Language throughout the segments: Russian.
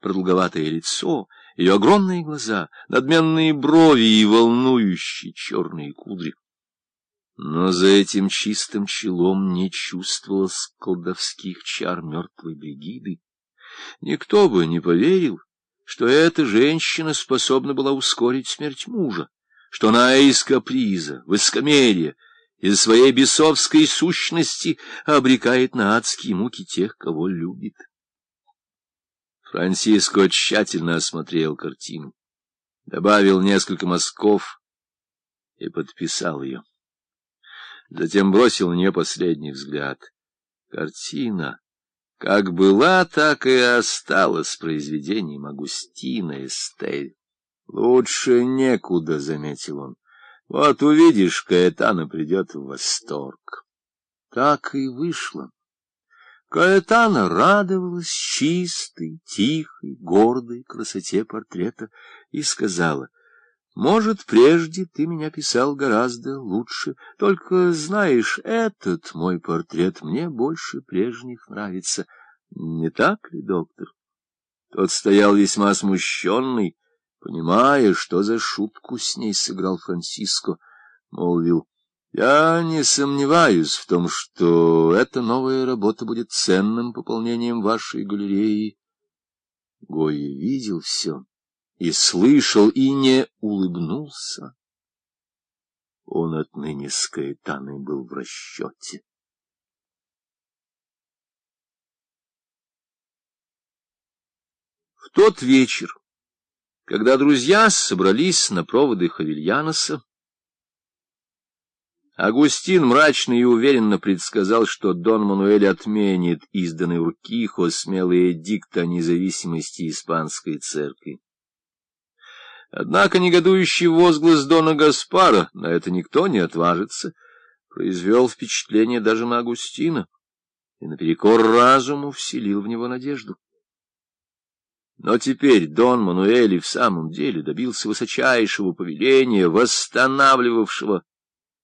продолговатое лицо, ее огромные глаза, надменные брови и волнующие черные кудри. Но за этим чистым челом не чувствовалось колдовских чар мертвой Бригиды. Никто бы не поверил, что эта женщина способна была ускорить смерть мужа, что она из каприза, высокомерия, из своей бесовской сущности обрекает на адские муки тех, кого любит. Франциско тщательно осмотрел картину, добавил несколько мазков и подписал ее. Затем бросил на нее последний взгляд. Картина, как была, так и осталась произведением Агустина Эстель. Лучше некуда, — заметил он. Вот увидишь, Каэтана придет в восторг. Так и вышло. Каэтана радовалась чистой, тихой, гордой красоте портрета и сказала, «Может, прежде ты меня писал гораздо лучше, только, знаешь, этот мой портрет мне больше прежних нравится. Не так ли, доктор?» Тот стоял весьма смущенный, понимая, что за шутку с ней сыграл Франциско, молвил, я не сомневаюсь в том, что эта новая работа будет ценным пополнением вашей галереи. Гоя видел все и слышал, и не улыбнулся. Он отныне с Каэтаной был в расчете. В тот вечер, когда друзья собрались на проводы Хавильяноса, Агустин мрачно и уверенно предсказал, что Дон Мануэль отменит изданный Уркихо смелый эдикт о независимости испанской церкви. Однако негодующий возглас Дона Гаспара, на это никто не отважится, произвел впечатление даже на Агустина и наперекор разуму вселил в него надежду. Но теперь Дон Мануэль и в самом деле добился высочайшего повеления, восстанавливавшего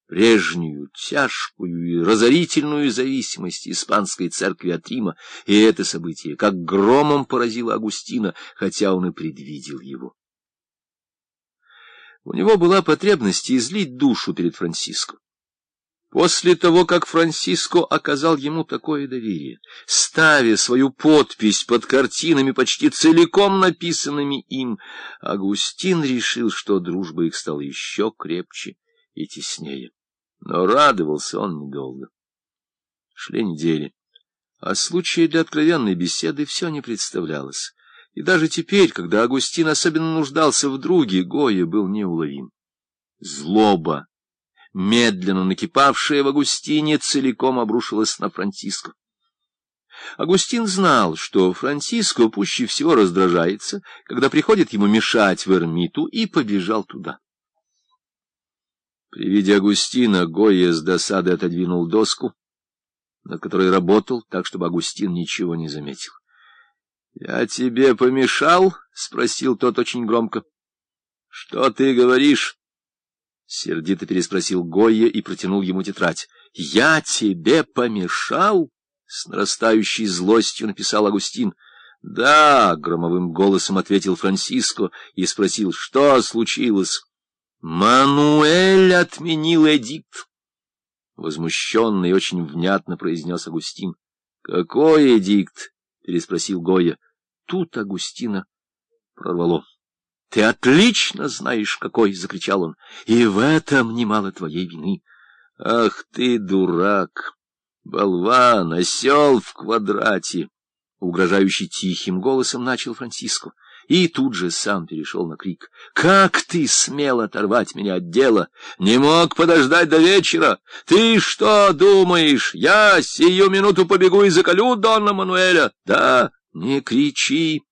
прежнюю тяжкую и разорительную зависимость испанской церкви от Рима, и это событие как громом поразило Агустина, хотя он и предвидел его. У него была потребность излить душу перед Франциско. После того, как Франциско оказал ему такое доверие, ставя свою подпись под картинами, почти целиком написанными им, Агустин решил, что дружба их стала еще крепче и теснее. Но радовался он недолго. Шли недели, а случая для откровенной беседы все не представлялось. И даже теперь, когда Агустин особенно нуждался в друге, Гоя был неуловим. Злоба, медленно накипавшая в Агустине, целиком обрушилась на Франциско. Агустин знал, что Франциско пуще всего раздражается, когда приходит ему мешать в Эрмиту, и побежал туда. При виде Агустина Гойя с досады отодвинул доску, над которой работал, так, чтобы Агустин ничего не заметил. — Я тебе помешал? — спросил тот очень громко. — Что ты говоришь? — сердито переспросил Гойя и протянул ему тетрадь. — Я тебе помешал? — с нарастающей злостью написал Агустин. — Да, — громовым голосом ответил Франциско и спросил, что случилось. Мануэль отменил эдикт. Возмущенный и очень внятно произнес Агустин. — Какой эдикт? — переспросил Гоя. Тут Агустина прорвало. — Ты отлично знаешь, какой! — закричал он. — И в этом немало твоей вины. — Ах ты, дурак! Болван, осел в квадрате! — угрожающий тихим голосом начал Франциско и тут же сам перешел на крик. «Как ты смел оторвать меня от дела? Не мог подождать до вечера? Ты что думаешь, я сию минуту побегу и заколю Донна Мануэля? Да, не кричи!»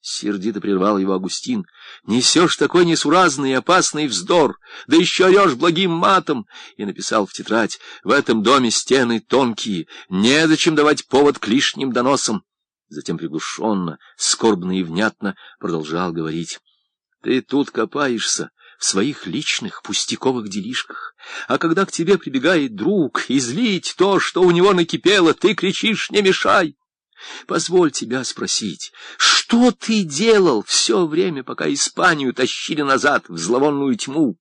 Сердито прервал его Агустин. «Несешь такой несуразный и опасный вздор, да еще орешь благим матом!» И написал в тетрадь. «В этом доме стены тонкие, незачем давать повод к лишним доносам. Затем приглушенно, скорбно и внятно продолжал говорить. — Ты тут копаешься в своих личных пустяковых делишках, а когда к тебе прибегает друг, излить то, что у него накипело, ты кричишь «не мешай». Позволь тебя спросить, что ты делал все время, пока Испанию тащили назад в зловонную тьму?